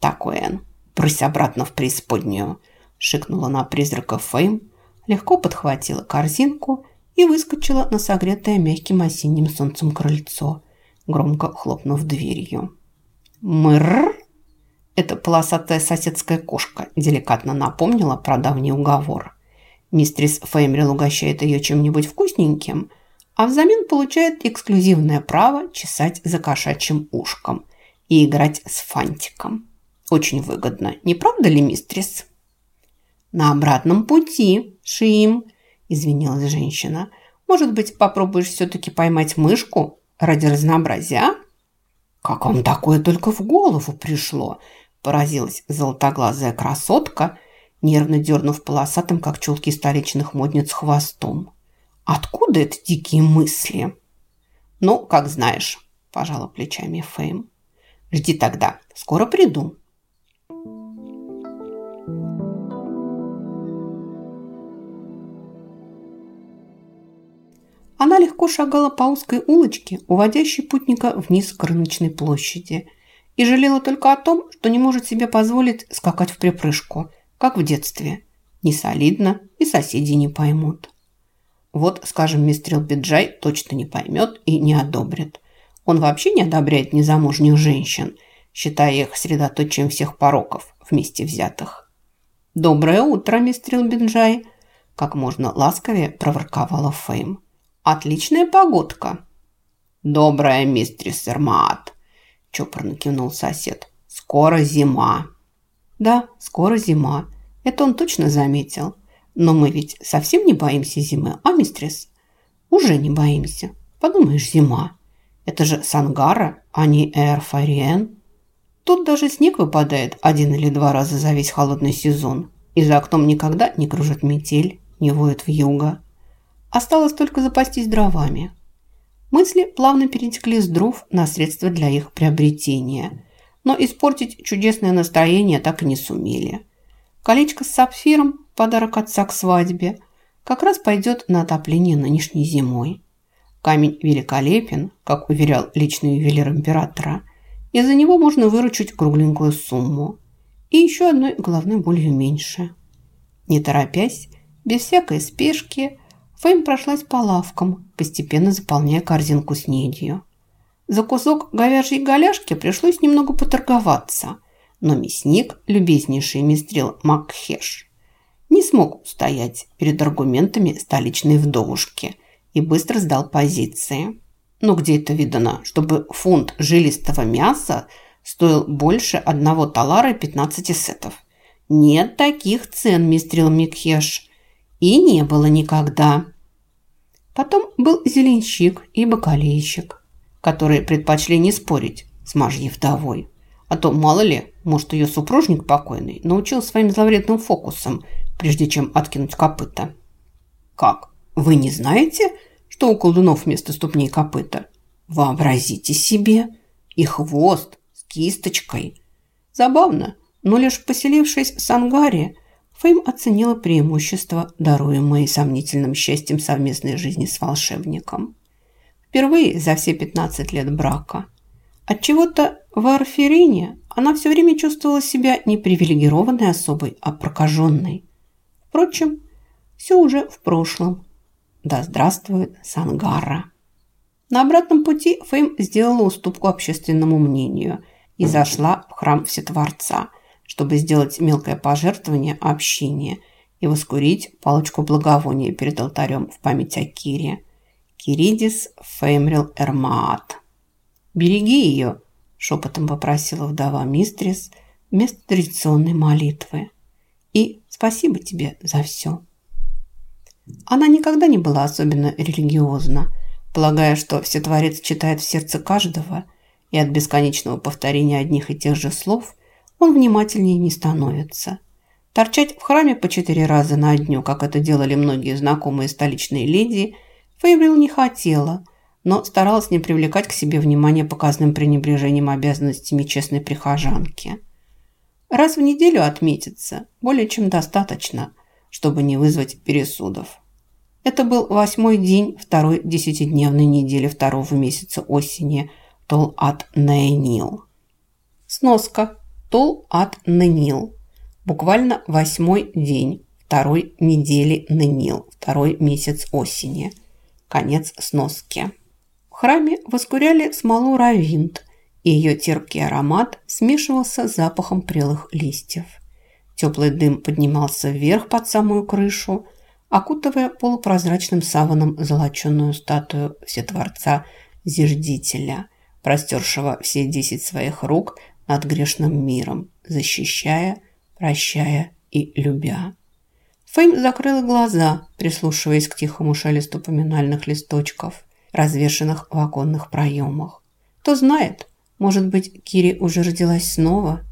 «Так, Уэн, брысь обратно в преисподнюю!» шикнула на призрака Фейм, легко подхватила корзинку и выскочила на согретое мягким осенним солнцем крыльцо, громко хлопнув дверью. «Мрррр!» Эта полосатая соседская кошка деликатно напомнила про давний уговор. Мистрис Феймрил угощает ее чем-нибудь вкусненьким, а взамен получает эксклюзивное право чесать за кошачьим ушком и играть с фантиком. Очень выгодно, не правда ли, мистрис? «На обратном пути, Шим», – извинилась женщина. «Может быть, попробуешь все-таки поймать мышку ради разнообразия?» «Как вам такое только в голову пришло?» – поразилась золотоглазая красотка, нервно дернув полосатым, как чулки столичных модниц, хвостом. «Откуда это дикие мысли?» «Ну, как знаешь», – пожала плечами Фейм. «Жди тогда, скоро приду». Она легко шагала по узкой улочке, уводящей путника вниз к рыночной площади, и жалела только о том, что не может себе позволить скакать в припрыжку, как в детстве. Не солидно, и соседи не поймут. Вот, скажем, мистер Биджай точно не поймет и не одобрит. Он вообще не одобряет незамужних женщин, считая их средоточием всех пороков вместе взятых. «Доброе утро, мистер Биджай!» как можно ласковее проворковала Фейм. Отличная погодка. Добрая мистрис Эрмат, чопорно кивнул сосед. Скоро зима. Да, скоро зима. Это он точно заметил. Но мы ведь совсем не боимся зимы, а, мистрис? Уже не боимся. Подумаешь, зима. Это же Сангара, а не Эрфариен. Тут даже снег выпадает один или два раза за весь холодный сезон. И за окном никогда не кружит метель, не воет в юго. Осталось только запастись дровами. Мысли плавно перетекли с дров на средства для их приобретения, но испортить чудесное настроение так и не сумели. Колечко с сапфиром, подарок отца к свадьбе, как раз пойдет на отопление нынешней зимой. Камень великолепен, как уверял личный ювелир императора, и за него можно выручить кругленькую сумму. И еще одной головной болью меньше. Не торопясь, без всякой спешки – Фейм прошлась по лавкам, постепенно заполняя корзинку с недью. За кусок говяжьей голяшки пришлось немного поторговаться, но мясник, любезнейший мистрил Макхеш, не смог устоять перед аргументами столичной вдовушки и быстро сдал позиции. Но где это видано, чтобы фунт жилистого мяса стоил больше одного талара и 15 сетов? Нет таких цен, мистрил Микхеш. И не было никогда. Потом был зеленщик и бакалейщик, которые предпочли не спорить с мажьей вдовой. А то, мало ли, может, ее супружник покойный научил своим зловредным фокусом, прежде чем откинуть копыта. Как? Вы не знаете, что у колдунов вместо ступней копыта? Вообразите себе. И хвост с кисточкой. Забавно, но лишь поселившись в Сангаре, Фейм оценила преимущества, даруемые сомнительным счастьем совместной жизни с волшебником. Впервые за все 15 лет брака. Отчего-то в Арферине она все время чувствовала себя не привилегированной особой, а прокаженной. Впрочем, все уже в прошлом. Да здравствует Сангара. На обратном пути Фейм сделала уступку общественному мнению и зашла в храм Всетворца – чтобы сделать мелкое пожертвование общине и воскурить палочку благовония перед алтарем в память о Кире. Киридис Феймрил Эрмаат. «Береги ее», – шепотом попросила вдова Мистрис вместо традиционной молитвы. «И спасибо тебе за все». Она никогда не была особенно религиозна, полагая, что Всетворец читает в сердце каждого, и от бесконечного повторения одних и тех же слов он внимательнее не становится. Торчать в храме по четыре раза на дню, как это делали многие знакомые столичные леди, Фейбрил не хотела, но старалась не привлекать к себе внимание показным пренебрежением обязанностями честной прихожанки. Раз в неделю отметиться более чем достаточно, чтобы не вызвать пересудов. Это был восьмой день второй десятидневной недели второго месяца осени Тол-Ат-Нейнил. Сноска. Тол от Ненил. Буквально восьмой день второй недели Ненил, второй месяц осени. Конец сноски. В храме воскуряли смолу равинт, и ее терпкий аромат смешивался с запахом прелых листьев. Теплый дым поднимался вверх под самую крышу, окутывая полупрозрачным саваном золоченую статую Всетворца Зиждителя, простершего все десять своих рук над грешным миром, защищая, прощая и любя. Фейм закрыла глаза, прислушиваясь к тихому шелесту поминальных листочков, развешанных в оконных проемах. Кто знает, может быть, Кири уже родилась снова –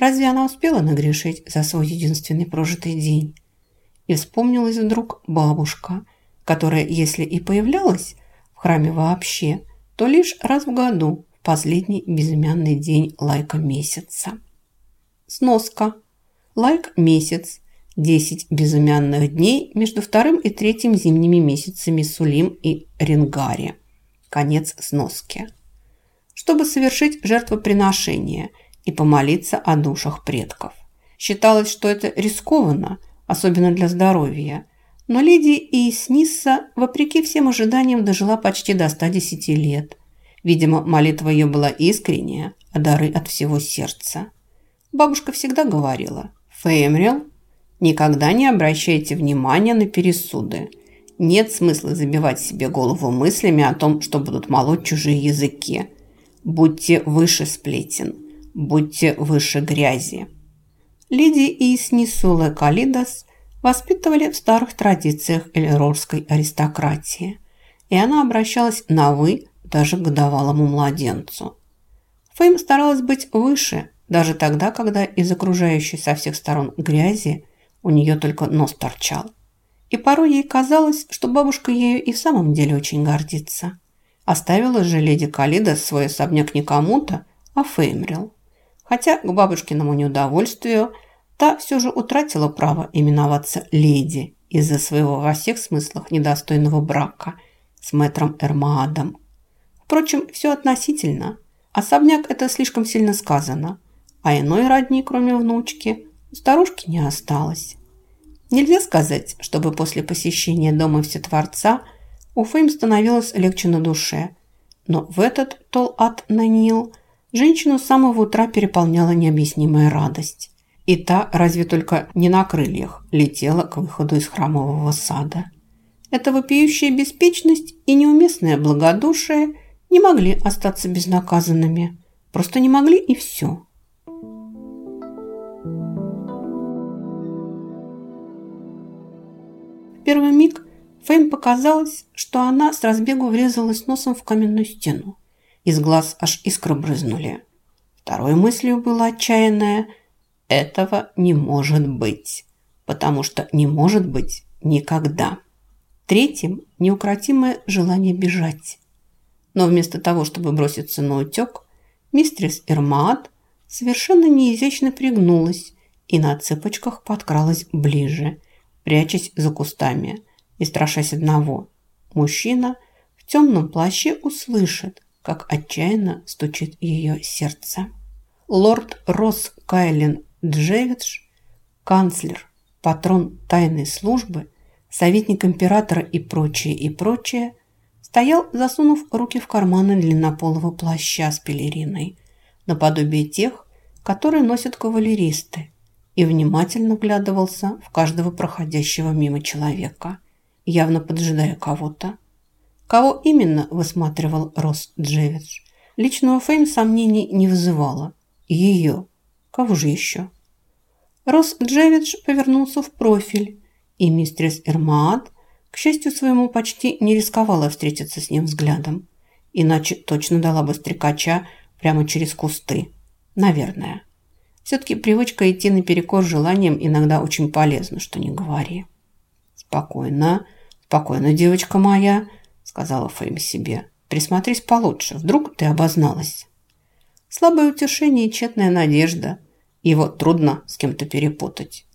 Разве она успела нагрешить за свой единственный прожитый день? И вспомнилась вдруг бабушка, которая, если и появлялась в храме вообще, то лишь раз в году, последний безымянный день лайка месяца. Сноска. Лайк месяц. Десять безымянных дней между вторым и третьим зимними месяцами Сулим и Ренгари. Конец сноски. Чтобы совершить жертвоприношение – и помолиться о душах предков. Считалось, что это рискованно, особенно для здоровья. Но леди Иеснисса, вопреки всем ожиданиям, дожила почти до 110 лет. Видимо, молитва ее была искренняя, а дары от всего сердца. Бабушка всегда говорила, «Феймрил, никогда не обращайте внимания на пересуды. Нет смысла забивать себе голову мыслями о том, что будут молоть чужие языки. Будьте выше сплетен» будьте выше грязи. Леди Иснисула Калидас воспитывали в старых традициях эльрорской аристократии, и она обращалась на «вы» даже годовалому младенцу. Фейм старалась быть выше, даже тогда, когда из окружающей со всех сторон грязи у нее только нос торчал. И порой ей казалось, что бабушка ею и в самом деле очень гордится. Оставила же леди Калида свой особняк не кому-то, а Феймрил. Хотя к бабушкиному неудовольствию та все же утратила право именоваться леди из-за своего во всех смыслах недостойного брака с мэтром Эрмаадом. Впрочем, все относительно. Особняк это слишком сильно сказано, а иной родни, кроме внучки, у старушки не осталось. Нельзя сказать, чтобы после посещения дома Всетворца у Фейм становилось легче на душе, но в этот Тол-Ат-Нанил – Женщину с самого утра переполняла необъяснимая радость. И та, разве только не на крыльях, летела к выходу из храмового сада. Эта вопиющая беспечность и неуместное благодушие не могли остаться безнаказанными. Просто не могли и все. Первый миг Фейм показалось, что она с разбегу врезалась носом в каменную стену. Из глаз аж искры брызнули. Второй мыслью было отчаянное «Этого не может быть, потому что не может быть никогда». Третьим – неукротимое желание бежать. Но вместо того, чтобы броситься на утек, мистрис Ирмаат совершенно неизящно пригнулась и на цыпочках подкралась ближе, прячась за кустами и страшась одного. Мужчина в темном плаще услышит, как отчаянно стучит ее сердце. Лорд Росс Кайлин Джевидж, канцлер, патрон тайной службы, советник императора и прочее, и прочее, стоял, засунув руки в карманы длиннополого плаща с пелериной, наподобие тех, которые носят кавалеристы, и внимательно вглядывался в каждого проходящего мимо человека, явно поджидая кого-то. Кого именно высматривал Росс Джевидж? Личного Фейм сомнений не вызывало. Ее. Кого же еще? Росс Джевидж повернулся в профиль, и мистерс Эрмаат, к счастью своему, почти не рисковала встретиться с ним взглядом. Иначе точно дала бы стрекача прямо через кусты. Наверное. Все-таки привычка идти наперекор желаниям иногда очень полезна, что не говори. Спокойно, спокойно, девочка моя, сказала Фейм себе. Присмотрись получше, вдруг ты обозналась. Слабое утешение и тщетная надежда. Его трудно с кем-то перепутать.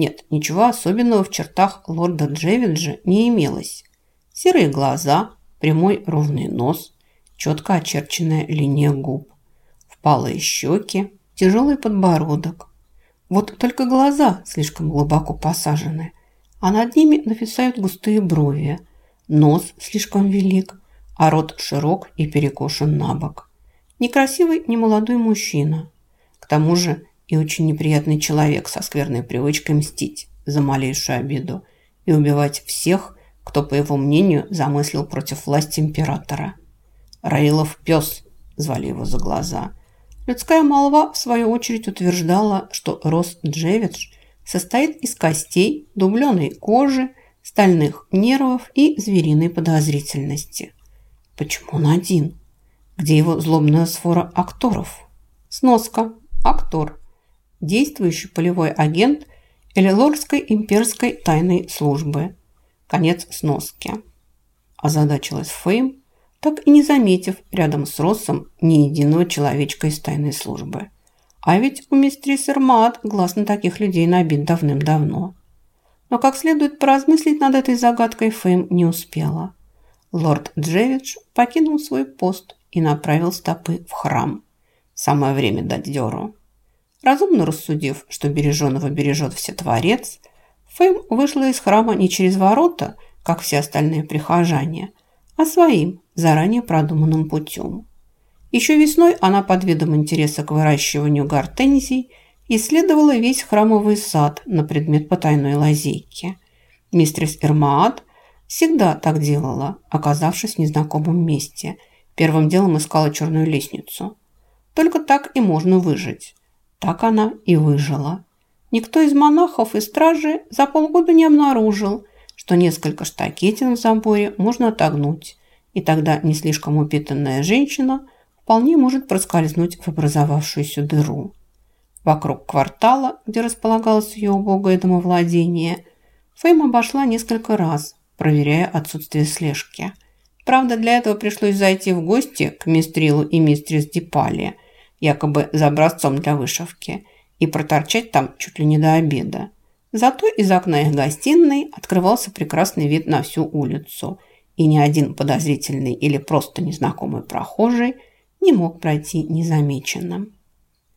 Нет, ничего особенного в чертах лорда Джевиджа не имелось. Серые глаза, прямой ровный нос, четко очерченная линия губ, впалые щеки, тяжелый подбородок. Вот только глаза слишком глубоко посажены, а над ними нависают густые брови. Нос слишком велик, а рот широк и перекошен на бок. Некрасивый, немолодой мужчина. К тому же и очень неприятный человек со скверной привычкой мстить за малейшую обиду и убивать всех, кто, по его мнению, замыслил против власти императора. Раилов пес, звали его за глаза. Людская молва, в свою очередь, утверждала, что Рос Джевидж состоит из костей, дубленой кожи, стальных нервов и звериной подозрительности. Почему он один? Где его злобная сфора акторов? Сноска. Актор. Действующий полевой агент Элилорской имперской тайной службы. Конец сноски. Озадачилась Фейм, так и не заметив рядом с Россом ни единого человечка из тайной службы. А ведь у мистрис Эрмат глаз на таких людей набит давным-давно. Но как следует поразмыслить над этой загадкой Фейм не успела. Лорд Джевидж покинул свой пост и направил стопы в храм. Самое время дать дёру. Разумно рассудив, что береженого бережет все Творец, Фэм вышла из храма не через ворота, как все остальные прихожане, а своим, заранее продуманным путем. Еще весной она под видом интереса к выращиванию гортензий исследовала весь храмовый сад на предмет потайной лазейки. Мистрис Ирмаат всегда так делала, оказавшись в незнакомом месте. Первым делом искала черную лестницу. Только так и можно выжить. Так она и выжила. Никто из монахов и стражи за полгода не обнаружил, что несколько штакетин в заборе можно отогнуть, и тогда не слишком упитанная женщина вполне может проскользнуть в образовавшуюся дыру. Вокруг квартала, где располагалось ее убогое домовладение, Фейм обошла несколько раз, проверяя отсутствие слежки. Правда, для этого пришлось зайти в гости к мистрилу и мистрис Дипали, якобы за образцом для вышивки – и проторчать там чуть ли не до обеда. Зато из окна их гостиной открывался прекрасный вид на всю улицу, и ни один подозрительный или просто незнакомый прохожий не мог пройти незамеченным.